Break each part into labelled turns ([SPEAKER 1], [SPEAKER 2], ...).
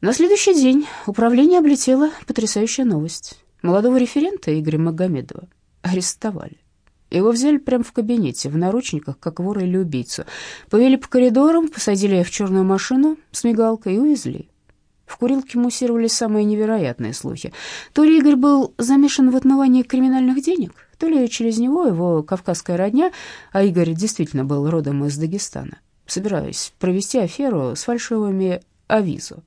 [SPEAKER 1] На следующий день управление облетела потрясающая новость. Молодого референта Игоря Магомедова арестовали. Его взяли прямо в кабинете, в наручниках, как вора или убийцу. Повели по коридорам, посадили в черную машину с мигалкой и увезли. В курилке муссировались самые невероятные слухи. То ли Игорь был замешан в отмывании криминальных денег, то ли через него его кавказская родня, а Игорь действительно был родом из Дагестана, собираясь провести аферу с фальшивыми авизо.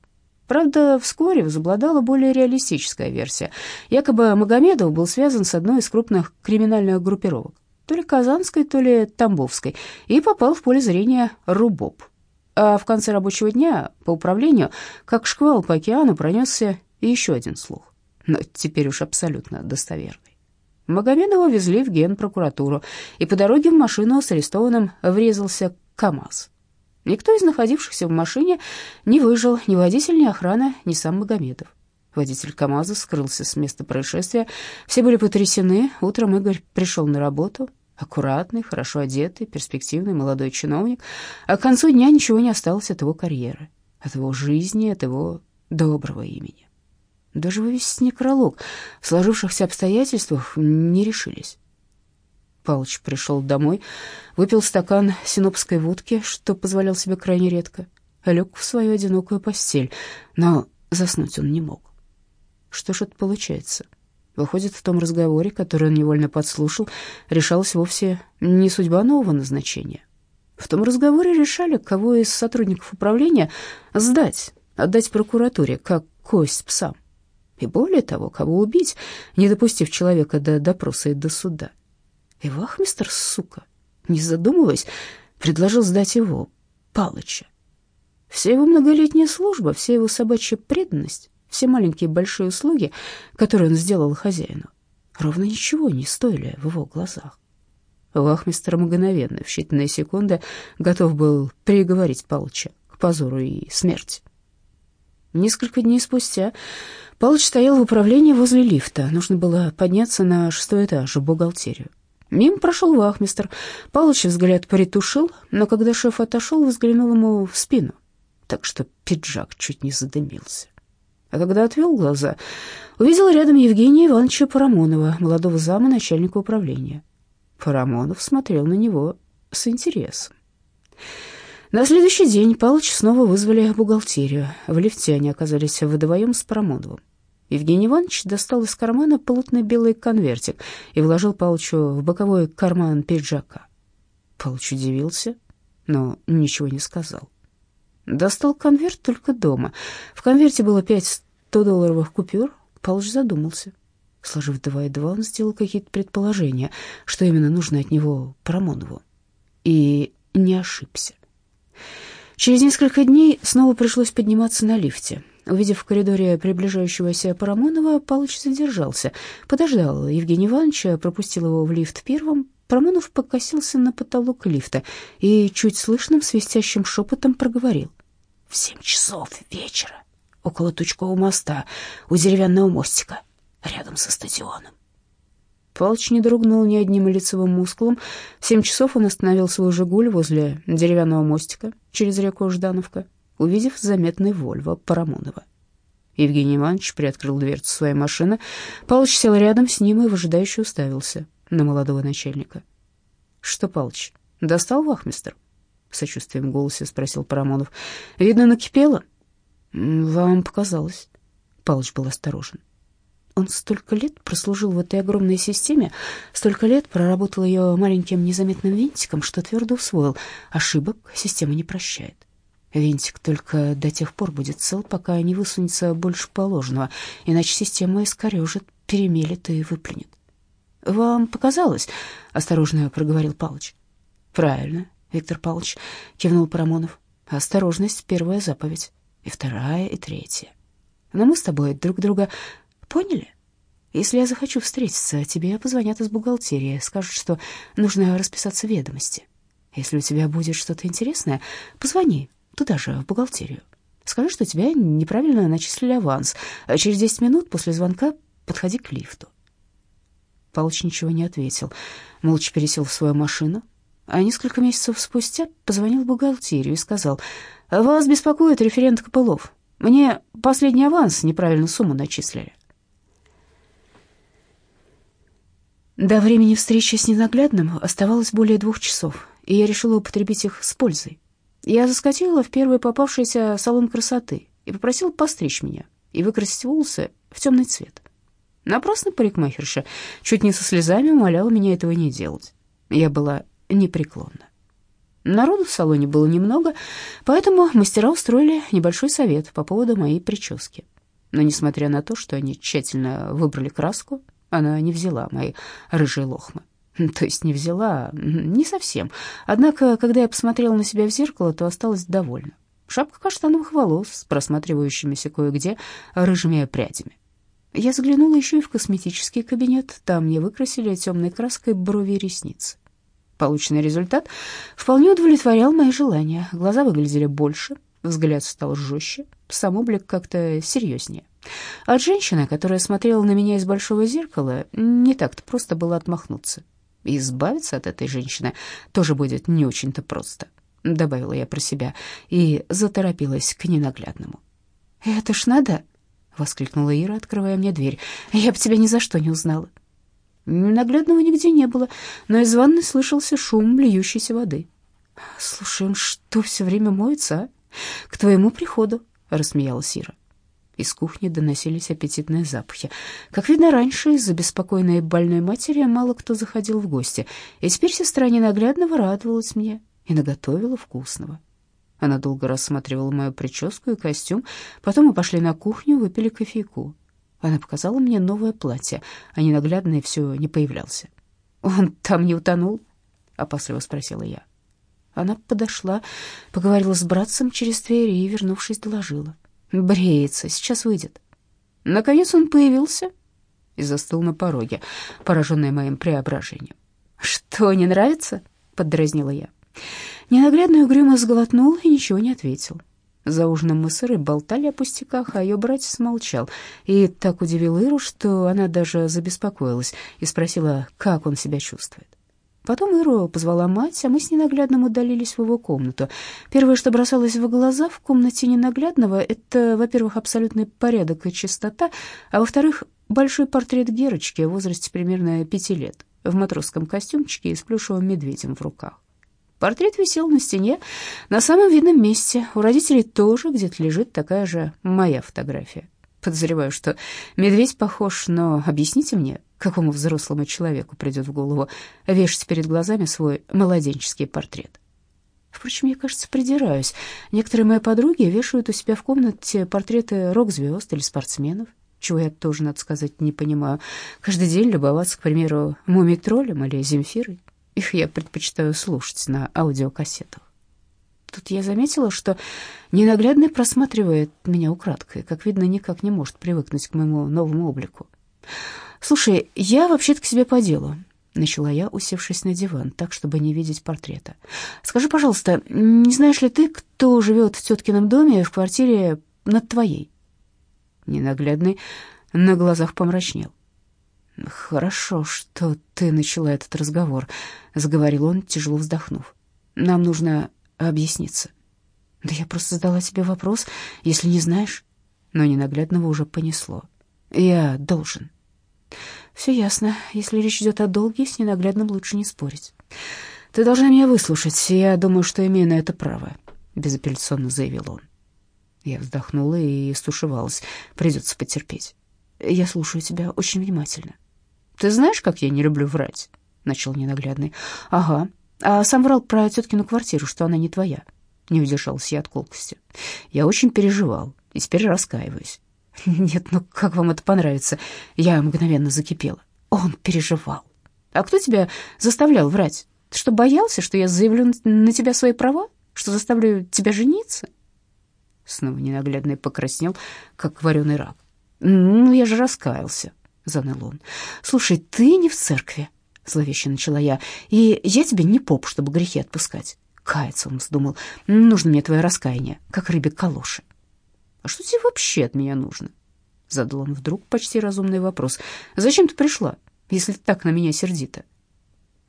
[SPEAKER 1] Правда, вскоре возобладала более реалистическая версия. Якобы Магомедов был связан с одной из крупных криминальных группировок, то ли Казанской, то ли Тамбовской, и попал в поле зрения РУБОП, а в конце рабочего дня по управлению, как шквал по океану, пронесся еще один слух, но теперь уж абсолютно достоверный. Магомедова везли в генпрокуратуру, и по дороге в машину с арестованным врезался КАМАЗ. Никто из находившихся в машине не выжил, ни водитель, ни охрана, ни сам Магомедов. Водитель КАМАЗа скрылся с места происшествия. Все были потрясены. Утром Игорь пришел на работу, Аккуратный, хорошо одетый, перспективный молодой чиновник. А к концу дня ничего не осталось от его карьеры, от его жизни, от его доброго имени. Даже вывести некролог в сложившихся обстоятельствах не решились. Палыч пришел домой, выпил стакан синопской водки, что позволял себе крайне редко, лег в свою одинокую постель, но заснуть он не мог. Что ж это получается? — Выходит, в том разговоре, который он невольно подслушал, решалась вовсе не судьба нового назначения. В том разговоре решали, кого из сотрудников управления сдать, отдать прокуратуре, как кость псам. И более того, кого убить, не допустив человека до допроса и до суда. И вахмистр, сука, не задумываясь, предложил сдать его, Палыча. Вся его многолетняя служба, вся его собачья преданность все маленькие и большие услуги, которые он сделал хозяину, ровно ничего не стоили в его глазах. Вахмистр мгновенно, в считанные секунды, готов был приговорить Палыча к позору и смерти. Несколько дней спустя Палыч стоял в управлении возле лифта. Нужно было подняться на шестой этаж, в бухгалтерию. Мимо прошел вахмистр. Палыч взгляд притушил, но когда шеф отошел, взглянул ему в спину, так что пиджак чуть не задымился а когда отвел глаза, увидел рядом Евгения Ивановича Парамонова, молодого зама начальника управления. Парамонов смотрел на него с интересом. На следующий день Палыч снова вызвали в бухгалтерию. В лифте они оказались вдвоем с Парамоновым. Евгений Иванович достал из кармана полотный белый конвертик и вложил Палычу в боковой карман пиджака. Палыч удивился, но ничего не сказал. Достал конверт только дома. В конверте было пять 100-долларовых купюр. Палыч задумался. Сложив два и два, он сделал какие-то предположения, что именно нужно от него Парамонову. И не ошибся. Через несколько дней снова пришлось подниматься на лифте. Увидев в коридоре приближающегося Парамонова, Палыч задержался, подождал Евгения Ивановича, пропустил его в лифт первым. Парамонов покосился на потолок лифта и чуть слышным свистящим шепотом проговорил. «В семь часов вечера около Тучкового моста, у деревянного мостика, рядом со стадионом. Палыч не дрогнул ни одним лицевым мускулом. В семь часов он остановил свой «Жигуль» возле деревянного мостика через реку Ждановка, увидев заметный «Вольво» Парамонова. Евгений Иванович приоткрыл дверцу своей машины. Палыч сел рядом с ним и выжидающе уставился на молодого начальника. «Что, Палыч, достал вахмистр?» — сочувствием в голосе спросил Парамонов. «Видно, накипело?» «Вам показалось». Палыч был осторожен. Он столько лет прослужил в этой огромной системе, столько лет проработал ее маленьким незаметным винтиком, что твердо усвоил. Ошибок система не прощает. Винтик только до тех пор будет цел, пока не высунется больше положенного, иначе система искорежит, перемелет и выплюнет. «Вам показалось?» — осторожно проговорил Палыч. «Правильно, Виктор Павлович», — кивнул Парамонов. «Осторожность — первая заповедь» и вторая, и третья. Но мы с тобой друг друга поняли? Если я захочу встретиться, тебе позвонят из бухгалтерии, скажут, что нужно расписаться в ведомости. Если у тебя будет что-то интересное, позвони туда же, в бухгалтерию. Скажи, что тебя неправильно начислили аванс. А через 10 минут после звонка подходи к лифту. Палыч ничего не ответил, молча пересел в свою машину, а несколько месяцев спустя позвонил в бухгалтерию и сказал, «Вас беспокоит референт Копылов. Мне последний аванс неправильно сумму начислили. До времени встречи с ненаглядным оставалось более двух часов, и я решила употребить их с пользой. Я заскочила в первый попавшийся салон красоты и попросила постричь меня и выкрасить волосы в темный цвет. Напрасно парикмахерша чуть не со слезами умоляла меня этого не делать. Я была непреклонна. Народу в салоне было немного, поэтому мастера устроили небольшой совет по поводу моей прически. Но несмотря на то, что они тщательно выбрали краску, она не взяла мои рыжие лохмы. То есть не взяла, не совсем. Однако, когда я посмотрела на себя в зеркало, то осталась довольна. Шапка каштановых волос с просматривающимися кое-где рыжими прядями. Я заглянула еще и в косметический кабинет. Там мне выкрасили темной краской брови и ресницы. Полученный результат вполне удовлетворял мои желания. Глаза выглядели больше, взгляд стал жестче, сам облик как-то серьезнее. От женщины, которая смотрела на меня из большого зеркала, не так-то просто было отмахнуться. Избавиться от этой женщины тоже будет не очень-то просто, добавила я про себя и заторопилась к ненаглядному. Это ж надо, воскликнула Ира, открывая мне дверь. Я бы тебя ни за что не узнала. Ненаглядного нигде не было, но из ванной слышался шум льющейся воды. «Слушай, он что, все время моется, а? К твоему приходу», — рассмеялась Ира. Из кухни доносились аппетитные запахи. Как видно, раньше из-за беспокойной больной матери мало кто заходил в гости, и теперь сестра ненаглядного радовалась мне и наготовила вкусного. Она долго рассматривала мою прическу и костюм, потом мы пошли на кухню, выпили кофейку. Она показала мне новое платье, а ненаглядный все не появлялся. «Он там не утонул?» — опасливо спросила я. Она подошла, поговорила с братцем через дверь и, вернувшись, доложила. «Бреется, сейчас выйдет». Наконец он появился и застыл на пороге, пораженный моим преображением. «Что, не нравится?» — поддразнила я. Ненаглядный угрюмо сглотнул и ничего не ответил. За ужином мы с Ирой болтали о пустяках, а ее братец молчал. И так удивил Иру, что она даже забеспокоилась и спросила, как он себя чувствует. Потом Иру позвала мать, а мы с ненаглядным удалились в его комнату. Первое, что бросалось в глаза в комнате ненаглядного, это, во-первых, абсолютный порядок и чистота, а во-вторых, большой портрет Герочки в возрасте примерно пяти лет, в матросском костюмчике и с плюшевым медведем в руках. Портрет висел на стене на самом видном месте. У родителей тоже где-то лежит такая же моя фотография. Подозреваю, что медведь похож, но объясните мне, какому взрослому человеку придет в голову вешать перед глазами свой младенческий портрет. Впрочем, я, кажется, придираюсь. Некоторые мои подруги вешают у себя в комнате портреты рок-звезд или спортсменов, чего я тоже, надо сказать, не понимаю. Каждый день любоваться, к примеру, мумий-троллем или земфирой. Их я предпочитаю слушать на аудиокассетах. Тут я заметила, что ненаглядный просматривает меня украдкой, как видно, никак не может привыкнуть к моему новому облику. «Слушай, я вообще-то к себе по делу», — начала я, усевшись на диван, так, чтобы не видеть портрета. «Скажи, пожалуйста, не знаешь ли ты, кто живет в теткином доме в квартире над твоей?» Ненаглядный на глазах помрачнел. «Хорошо, что ты начала этот разговор», — заговорил он, тяжело вздохнув. «Нам нужно объясниться». «Да я просто задала тебе вопрос, если не знаешь». Но ненаглядного уже понесло. «Я должен». «Все ясно. Если речь идет о долге, с ненаглядным лучше не спорить». «Ты должна меня выслушать. Я думаю, что имею на это право», — безапелляционно заявил он. Я вздохнула и стушевалась. Придется потерпеть. «Я слушаю тебя очень внимательно». «Ты знаешь, как я не люблю врать?» — начал ненаглядный. «Ага. А сам врал про теткину квартиру, что она не твоя». Не удержался я от колкости. «Я очень переживал и теперь раскаиваюсь». «Нет, ну как вам это понравится?» Я мгновенно закипела. «Он переживал». «А кто тебя заставлял врать? Ты что, боялся, что я заявлю на тебя свои права? Что заставлю тебя жениться?» Снова ненаглядный покраснел, как вареный рак. «Ну, я же раскаялся», — заныл он. «Слушай, ты не в церкви», — зловеще начала я, «и я тебе не поп, чтобы грехи отпускать». Каяться он вздумал. «Нужно мне твое раскаяние, как рыбе калоши». «А что тебе вообще от меня нужно?» Задал он вдруг почти разумный вопрос. «Зачем ты пришла, если ты так на меня сердита?»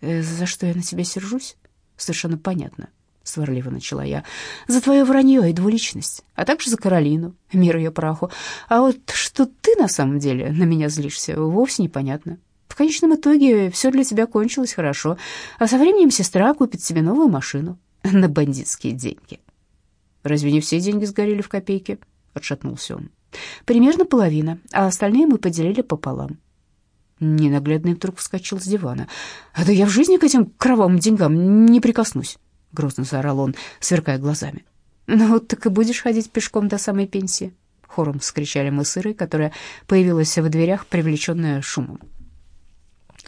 [SPEAKER 1] э, «За что я на тебя сержусь?» «Совершенно понятно. — сварливо начала я. «За твое вранье и двуличность, а также за Каролину, мир ее праху. А вот что ты на самом деле на меня злишься, вовсе непонятно. В конечном итоге все для тебя кончилось хорошо, а со временем сестра купит себе новую машину на бандитские деньги». «Разве не все деньги сгорели в копейке?» — отшатнулся он. «Примерно половина, а остальные мы поделили пополам». Ненаглядный вдруг вскочил с дивана. «А да я в жизни к этим кровавым деньгам не прикоснусь!» — грозно заорал он, сверкая глазами. «Ну вот так и будешь ходить пешком до самой пенсии!» — хором вскричали мы с Ирой, которая появилась в дверях, привлеченная шумом.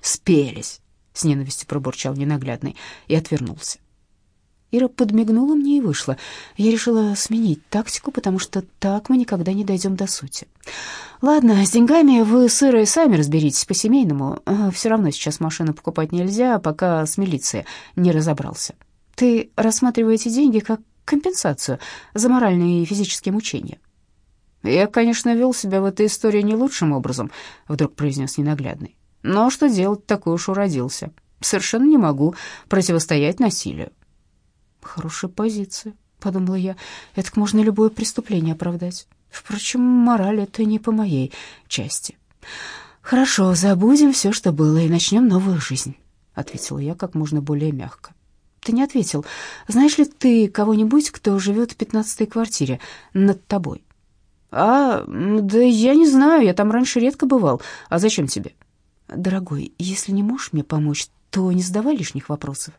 [SPEAKER 1] «Спелись!» — с ненавистью пробурчал ненаглядный и отвернулся. Ира подмигнула мне и вышла. Я решила сменить тактику, потому что так мы никогда не дойдем до сути. Ладно, с деньгами вы с Ирой сами разберитесь по-семейному. А, Все равно сейчас машину покупать нельзя, пока с милицией не разобрался. Ты рассматриваете деньги как компенсацию за моральные и физические мучения. «Я, конечно, вел себя в этой истории не лучшим образом», — вдруг произнес ненаглядный. «Но что делать, такой уж уродился. Совершенно не могу противостоять насилию». Хорошая позиция, подумала я. Это можно любое преступление оправдать. Впрочем, мораль это не по моей части. Хорошо, забудем все, что было, и начнем новую жизнь, ответила я как можно более мягко. Ты не ответил. Знаешь ли ты кого-нибудь, кто живет в пятнадцатой квартире над тобой? А, да я не знаю, я там раньше редко бывал. А зачем тебе? Дорогой, если не можешь мне помочь, то не задавай лишних вопросов.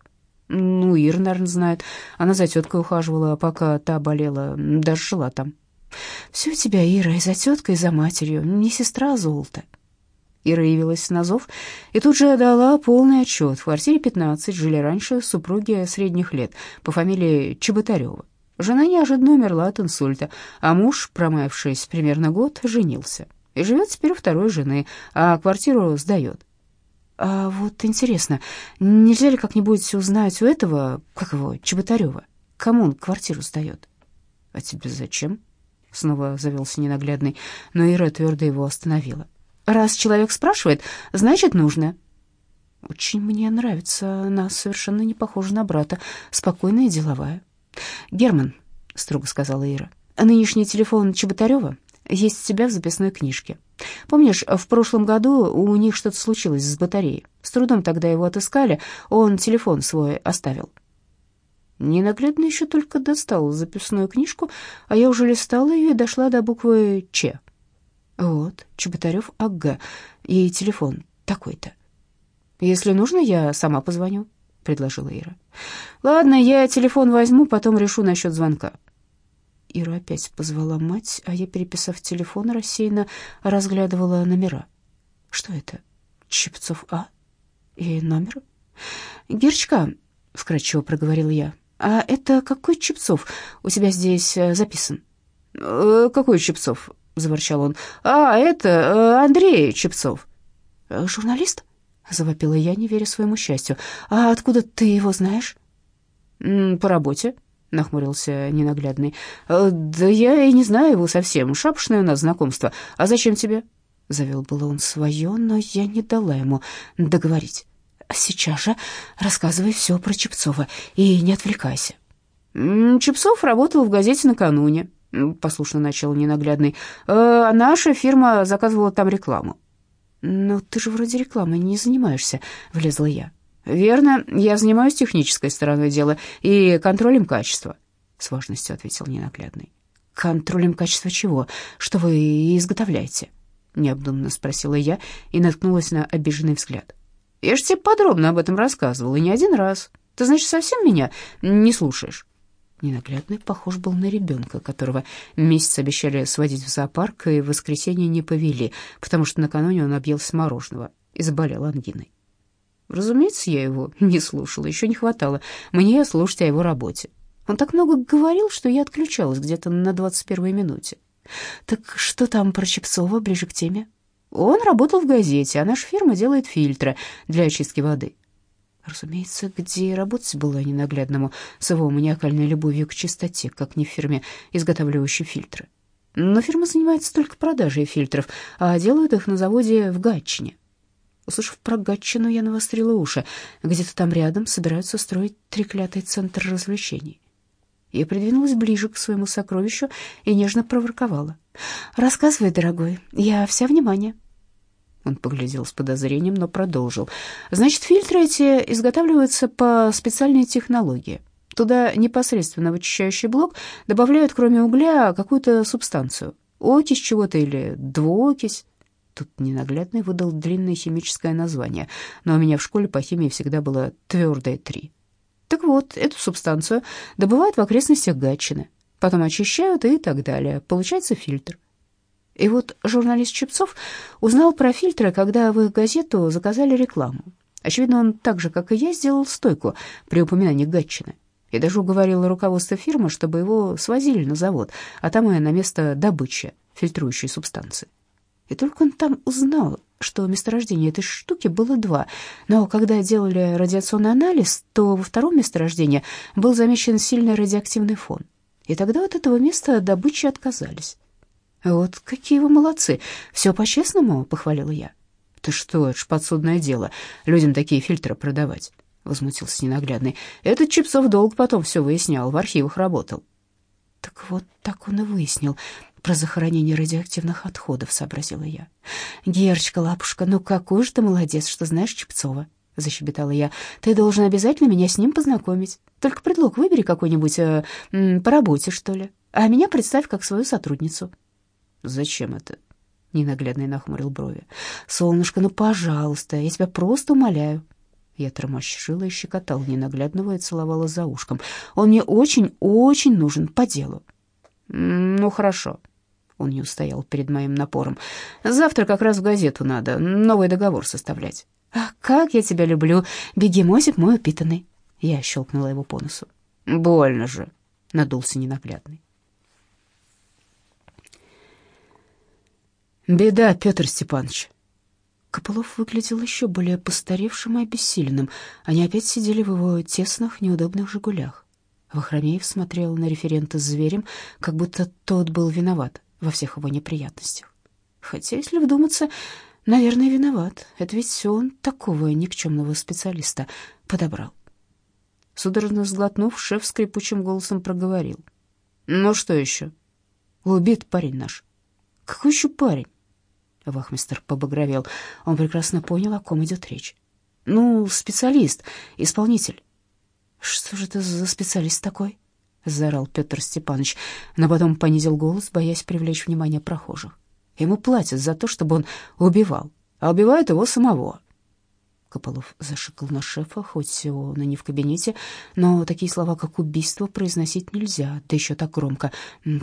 [SPEAKER 1] Ну, Ира, наверное, знает. Она за теткой ухаживала, пока та болела, даже жила там. Все у тебя, Ира, и за теткой, и за матерью. Не сестра, а золото. Ира явилась на зов и тут же дала полный отчет. В квартире 15 жили раньше супруги средних лет по фамилии Чеботарева. Жена неожиданно умерла от инсульта, а муж, промаявшись примерно год, женился. И живет теперь у второй жены, а квартиру сдает. А вот интересно, нельзя ли как-нибудь узнать у этого, как его, Чеботарева, кому он квартиру сдает? А тебе зачем? Снова завелся ненаглядный, но Ира твердо его остановила. Раз человек спрашивает, значит, нужно. Очень мне нравится, она совершенно не похожа на брата, спокойная и деловая. Герман, строго сказала Ира, нынешний телефон Чеботарева есть у тебя в записной книжке. Помнишь, в прошлом году у них что-то случилось с батареей? С трудом тогда его отыскали, он телефон свой оставил. Ненаглядно еще только достал записную книжку, а я уже листала ее и дошла до буквы «Ч». Вот, Чеботарев АГ, и телефон такой-то. «Если нужно, я сама позвоню», — предложила Ира. «Ладно, я телефон возьму, потом решу насчет звонка». Ира опять позвала мать, а я, переписав телефон, рассеянно разглядывала номера. Что это? Чепцов А? И номер? Герчка, вкратчиво проговорил я. А это какой Чепцов у тебя здесь э, записан? «Э, какой Чепцов? заворчал он. А, это э, Андрей Чепцов. Журналист? завопила я, не веря своему счастью. А откуда ты его знаешь? По работе, — нахмурился ненаглядный. «Э, «Да я и не знаю его совсем. Шапошное у нас знакомство. А зачем тебе?» Завел было он свое, но я не дала ему договорить. «Сейчас же рассказывай все про Чепцова и не отвлекайся». «Чепцов работал в газете накануне», — послушно начал ненаглядный. «А наша фирма заказывала там рекламу». «Но ты же вроде рекламой не занимаешься», — влезла я. «Верно, я занимаюсь технической стороной дела и контролем качества», — с важностью ответил ненаглядный. «Контролем качества чего? Что вы изготовляете?» — необдуманно спросила я и наткнулась на обиженный взгляд. «Я же тебе подробно об этом рассказывала, и не один раз. Ты, значит, совсем меня не слушаешь?» Ненаглядный похож был на ребенка, которого месяц обещали сводить в зоопарк, и в воскресенье не повели, потому что накануне он объелся мороженого и заболел ангиной. Разумеется, я его не слушала, еще не хватало мне слушать о его работе. Он так много говорил, что я отключалась где-то на двадцать первой минуте. Так что там про Чепцова ближе к теме? Он работал в газете, а наша фирма делает фильтры для очистки воды. Разумеется, где работать было ненаглядному с его маниакальной любовью к чистоте, как не в фирме, изготавливающей фильтры. Но фирма занимается только продажей фильтров, а делают их на заводе в Гатчине. Услышав про Гатчину, я навострила уши. Где-то там рядом собираются строить треклятый центр развлечений. Я придвинулась ближе к своему сокровищу и нежно проворковала. «Рассказывай, дорогой, я вся внимание». Он поглядел с подозрением, но продолжил. «Значит, фильтры эти изготавливаются по специальной технологии. Туда непосредственно в очищающий блок добавляют, кроме угля, какую-то субстанцию. Окись чего-то или двуокись. Тут ненаглядный выдал длинное химическое название, но у меня в школе по химии всегда было твердое три. Так вот, эту субстанцию добывают в окрестностях Гатчины, потом очищают и так далее. Получается фильтр. И вот журналист Чепцов узнал про фильтры, когда в их газету заказали рекламу. Очевидно, он так же, как и я, сделал стойку при упоминании Гатчины. И даже уговорил руководство фирмы, чтобы его свозили на завод, а там и на место добычи фильтрующей субстанции. И только он там узнал, что месторождение этой штуки было два, но когда делали радиационный анализ, то во втором месторождении был замечен сильный радиоактивный фон. И тогда от этого места добычи отказались. «Вот какие вы молодцы! Все по-честному?» — похвалила я. «Ты что, это ж подсудное дело, людям такие фильтры продавать», — возмутился ненаглядный. «Этот Чипсов долго потом все выяснял, в архивах работал». «Так вот так он и выяснил про захоронение радиоактивных отходов», — сообразила я. «Герочка, лапушка, ну какой же ты молодец, что знаешь Чепцова», — защебетала я. «Ты должен обязательно меня с ним познакомить. Только предлог выбери какой-нибудь э, по работе, что ли, а меня представь как свою сотрудницу». «Зачем это?» — ненаглядный нахмурил брови. «Солнышко, ну, пожалуйста, я тебя просто умоляю». Я тормощила и щекотала ненаглядного и целовала за ушком. «Он мне очень-очень нужен по делу». «Ну, хорошо», он не устоял перед моим напором. «Завтра как раз в газету надо, новый договор составлять». «Ах, как я тебя люблю, бегемозик мой упитанный!» Я щелкнула его по носу. «Больно же!» — надулся ненаглядный. «Беда, Петр Степанович!» Копылов выглядел еще более постаревшим и обессиленным. Они опять сидели в его тесных, неудобных «Жигулях». Вахромеев смотрел на референта с зверем, как будто тот был виноват во всех его неприятностях. Хотя, если вдуматься, наверное, виноват. Это ведь он такого никчемного специалиста подобрал. Судорожно сглотнув, шеф скрипучим голосом проговорил. «Ну что еще?» «Убит парень наш». «Какой еще парень?» Вахмистер побагровел. Он прекрасно понял, о ком идет речь. «Ну, специалист, исполнитель». «Что же это за специалист такой?» Заорал Петр Степанович, но потом понизил голос, боясь привлечь внимание прохожих. Ему платят за то, чтобы он убивал, а убивают его самого. Копылов зашикал на шефа, хоть он и не в кабинете, но такие слова, как убийство, произносить нельзя, да еще так громко.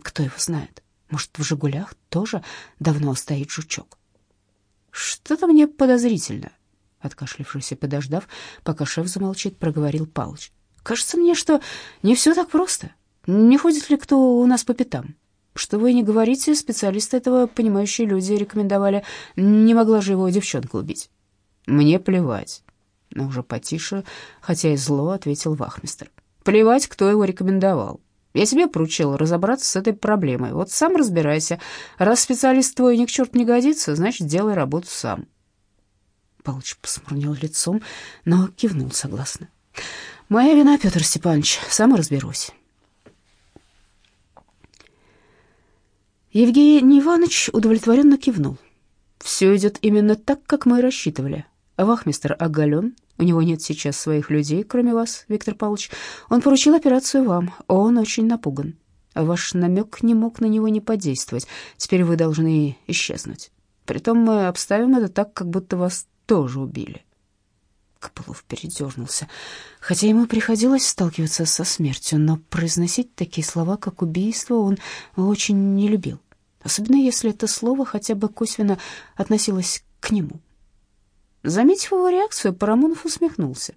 [SPEAKER 1] Кто его знает? Может, в «Жигулях» тоже давно стоит жучок? «Что-то мне подозрительно», — откашлившись и подождав, пока шеф замолчит, проговорил Палыч. Кажется мне, что не все так просто. Не ходит ли кто у нас по пятам? Что вы не говорите, специалисты этого понимающие люди рекомендовали. Не могла же его девчонка убить. Мне плевать. Но уже потише, хотя и зло, ответил вахмистр. Плевать, кто его рекомендовал. Я тебе поручил разобраться с этой проблемой. Вот сам разбирайся. Раз специалист твой ни к черту не годится, значит, делай работу сам. Палыч посмурнел лицом, но кивнул согласно. Моя вина, Петр Степанович, сам разберусь. Евгений Иванович удовлетворенно кивнул. Все идет именно так, как мы и рассчитывали. Вахмистер оголен, у него нет сейчас своих людей, кроме вас, Виктор Павлович. Он поручил операцию вам, он очень напуган. Ваш намек не мог на него не подействовать. Теперь вы должны исчезнуть. Притом мы обставим это так, как будто вас тоже убили. Копылов передернулся. Хотя ему приходилось сталкиваться со смертью, но произносить такие слова, как убийство, он очень не любил. Особенно если это слово хотя бы косвенно относилось к нему. Заметив его реакцию, Парамонов усмехнулся.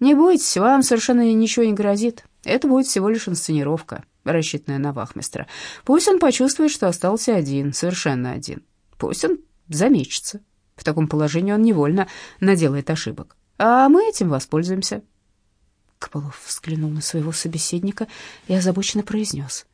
[SPEAKER 1] «Не бойтесь, вам совершенно ничего не грозит. Это будет всего лишь инсценировка, рассчитанная на вахмистра. Пусть он почувствует, что остался один, совершенно один. Пусть он замечется. В таком положении он невольно наделает ошибок а мы этим воспользуемся». Копылов взглянул на своего собеседника и озабоченно произнес.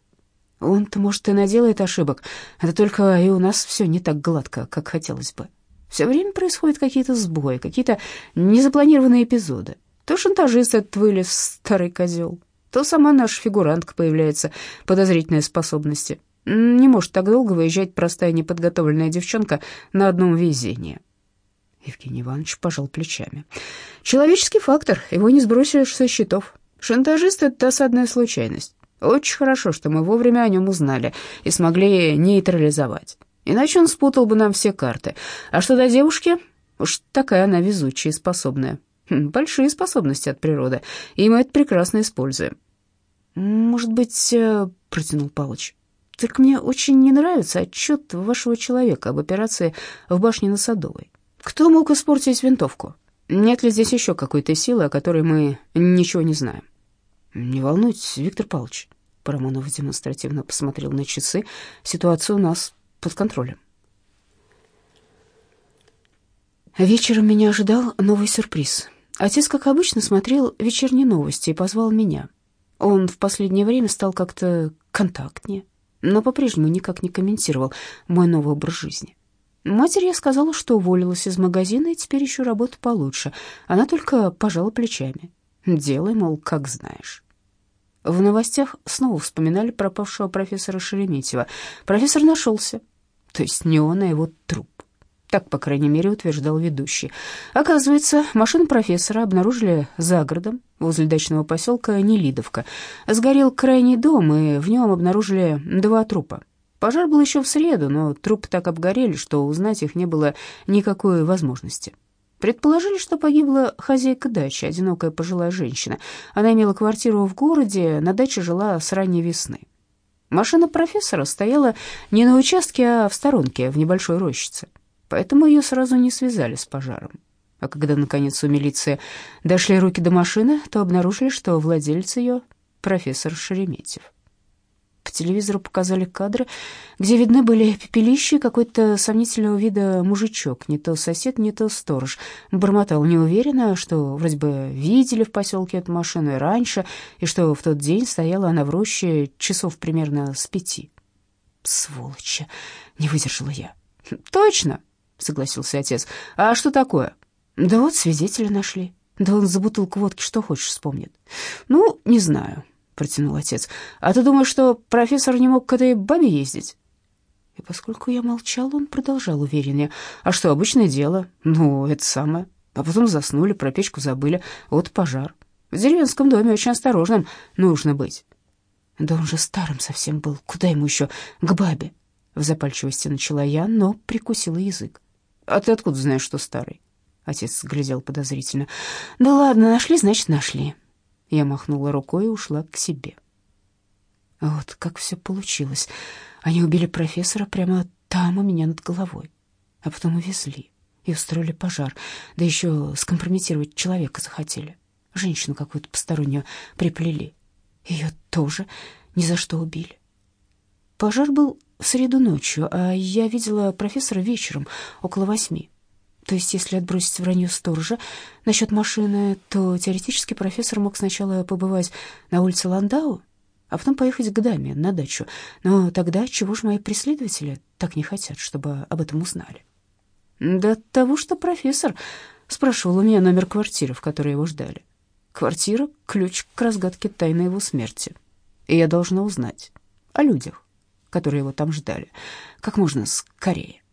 [SPEAKER 1] «Он-то, может, и наделает ошибок, это только и у нас все не так гладко, как хотелось бы. Все время происходят какие-то сбои, какие-то незапланированные эпизоды. То шантажист этот вылез, старый козел, то сама наша фигурантка появляется, подозрительные способности. Не может так долго выезжать простая неподготовленная девчонка на одном везении. Евгений Иванович пожал плечами. Человеческий фактор, его не сбросишь со счетов. Шантажист — это досадная случайность. Очень хорошо, что мы вовремя о нем узнали и смогли нейтрализовать. Иначе он спутал бы нам все карты. А что до девушки? Уж такая она везучая и способная. Хм, большие способности от природы, и мы это прекрасно используем. «Может быть, э, — протянул Палыч, — только мне очень не нравится отчет вашего человека об операции в башне на Садовой. Кто мог испортить винтовку? Нет ли здесь еще какой-то силы, о которой мы ничего не знаем?» «Не волнуйтесь, Виктор Павлович». Парамонов демонстративно посмотрел на часы. «Ситуация у нас под контролем». Вечером меня ожидал новый сюрприз. Отец, как обычно, смотрел вечерние новости и позвал меня. Он в последнее время стал как-то контактнее, но по-прежнему никак не комментировал мой новый образ жизни. Матери я сказала, что уволилась из магазина и теперь ищу работу получше. Она только пожала плечами. Делай, мол, как знаешь. В новостях снова вспоминали пропавшего профессора Шереметьева. Профессор нашелся. То есть не он, а его труп. Так, по крайней мере, утверждал ведущий. Оказывается, машину профессора обнаружили за городом, возле дачного поселка Нелидовка. Сгорел крайний дом, и в нем обнаружили два трупа. Пожар был еще в среду, но трупы так обгорели, что узнать их не было никакой возможности. Предположили, что погибла хозяйка дачи, одинокая пожилая женщина. Она имела квартиру в городе, на даче жила с ранней весны. Машина профессора стояла не на участке, а в сторонке, в небольшой рощице. Поэтому ее сразу не связали с пожаром. А когда, наконец, у милиции дошли руки до машины, то обнаружили, что владелец ее — профессор Шереметьев. Телевизору показали кадры, где видны были пепелища и какой-то сомнительного вида мужичок, не то сосед, не то сторож. Бормотал неуверенно, что вроде бы видели в поселке эту машину и раньше, и что в тот день стояла она в роще часов примерно с пяти. «Сволочи!» — не выдержала я. «Точно!» — согласился отец. «А что такое?» «Да вот свидетеля нашли. Да он за бутылку водки что хочешь вспомнит». «Ну, не знаю», — протянул отец. «А ты думаешь, что профессор не мог к этой бабе ездить?» И поскольку я молчал, он продолжал увереннее. «А что, обычное дело? Ну, это самое. А потом заснули, про печку забыли. Вот пожар. В деревенском доме очень осторожным нужно быть». «Да он же старым совсем был. Куда ему еще? К бабе?» В запальчивости начала я, но прикусила язык. «А ты откуда знаешь, что старый?» Отец глядел подозрительно. «Да ладно, нашли, значит, нашли». Я махнула рукой и ушла к себе. Вот как все получилось. Они убили профессора прямо там у меня над головой, а потом увезли и устроили пожар, да еще скомпрометировать человека захотели. Женщину какую-то постороннюю приплели. Ее тоже ни за что убили. Пожар был в среду ночью, а я видела профессора вечером, около восьми. То есть, если отбросить вранье сторожа насчет машины, то теоретически профессор мог сначала побывать на улице Ландау, а потом поехать к даме на дачу. Но тогда чего ж мои преследователи так не хотят, чтобы об этом узнали? Да того, что профессор спрашивал у меня номер квартиры, в которой его ждали. Квартира — ключ к разгадке тайны его смерти. И я должна узнать о людях, которые его там ждали, как можно скорее.